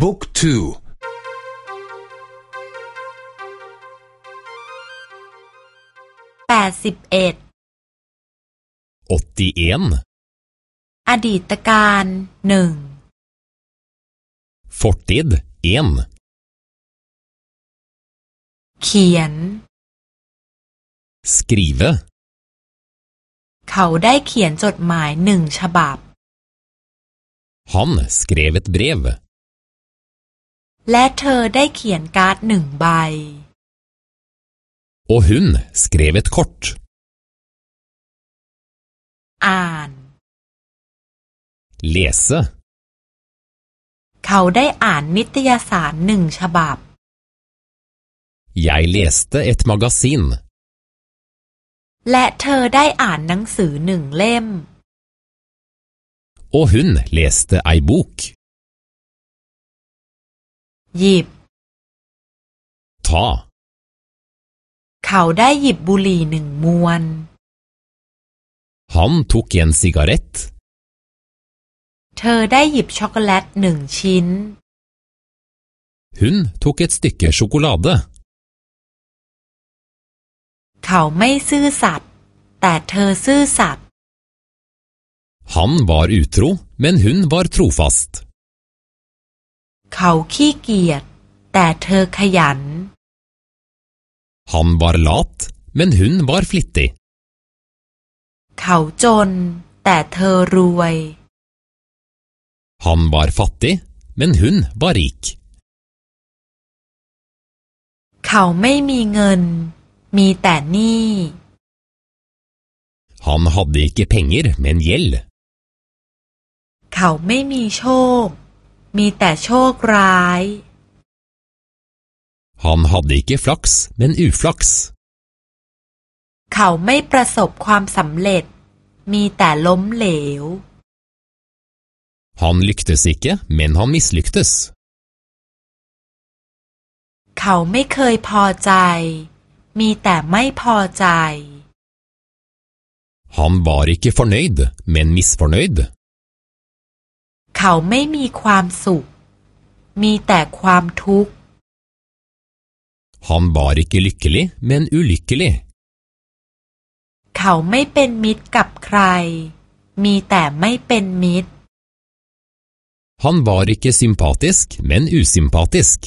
บุ๊กทูแปดสิบเอ็ดอดีตการหนึ่ง Fortid 1เขียน Skrive เขาได้เขียนจดหมายหนึ่งฉบับ Han skrev et brev และเธอได้เขียนการ์ดหนึ่งใบ Og hun skrev et kort อ่าน Lese เขาได้อ่านนิตยสารหนึ่งฉบับ Jeg leste et magasin และเธอได้อ่านหนังสือหนึ่งเล่ม Og hun leste ei bok หยิบ Ta เขาได้หยิบบุหรี่หนึ่งมวน Han tok en sigarett เธอได้หยิบช็อกโกแลตหนึ่งชิ้น Hun tok et stykke sjokolade เขาไม่ซื่อสัตย์แต่เธอซื่อสัตย์ Han var utro, men hun var trofast เขาขี้เกียจแต่เธอขยัน Han var lat, men hun var flittig เขาจนแต่เธอรวย Han var fattig, men hun var rik เขาไม่มีเงิน มีแต่หนี้ Han hadde ikke penger, men gjeld เขาไม่มีโชค มีแต่โชคร้าย Han hadde ikke flaks, men uflaks เขาไม่ประสบความสำเร็จ มีแต่ล้มเหลว Han lyktes ikke, men han mislyktes เขาไม่เคยพอใจ มีแต่ไม่พอใจ Han var ikke fornøyd, men misfornøyd เขาไม่มีความสุข มีแต่ความทุกข์ Han var ikke lykkelig, men ulykkelig เขาไม่เป็นมิตรกับใคร มีแต่ไม่เป็นมิตร Han var ikke sympatisk, men usympatisk